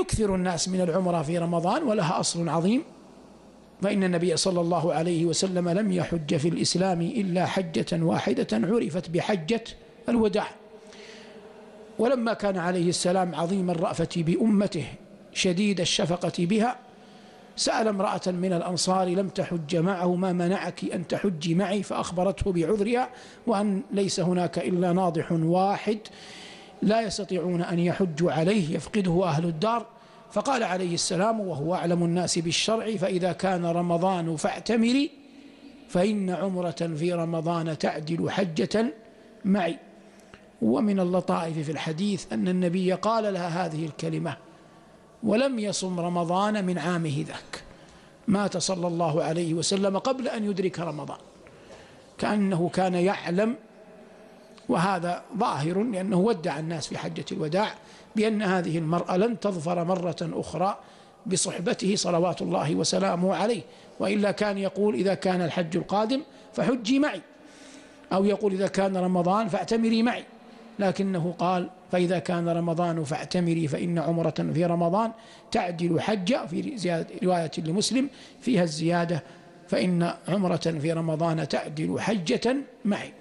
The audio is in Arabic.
يكثر الناس من العمرة في رمضان ولها أصل عظيم. فإن النبي صلى الله عليه وسلم لم يحج في الإسلام إلا حجة واحدة عرفت بحجة الوداع. ولما كان عليه السلام عظيم الرأفة بأمته شديد الشفقة بها سأل امرأة من الأنصار لم تحج معه ما منعك أن تحجي معي؟ فأخبرته بعذرها وأن ليس هناك إلا ناضح واحد لا يستطيعون أن يحجوا عليه يفقده أهل الدار. فقال عليه السلام وهو أعلم الناس بالشرع فإذا كان رمضان فاعتمري فإن عمرة في رمضان تعدل حجة معي. ومن اللطائف في الحديث أن النبي قال لها هذه الكلمة ولم يصم رمضان من عامه ذاك. مات صلى الله عليه وسلم قبل أن يدرك رمضان. كأنه كان يعلم وهذا ظاهر لأنه ودع الناس في حجة الوداع بأن هذه المرأة لن تظفر مرة أخرى بصحبته صلوات الله وسلامه عليه وإلا كان يقول إذا كان الحج القادم فحجي معي أو يقول إذا كان رمضان فاعتمري معي لكنه قال فإذا كان رمضان فاعتمري فإن عمرة في رمضان تعدل حجة في زيادة رواية لمسلم فيها الزيادة فإن عمرة في رمضان تعدل حجة معي.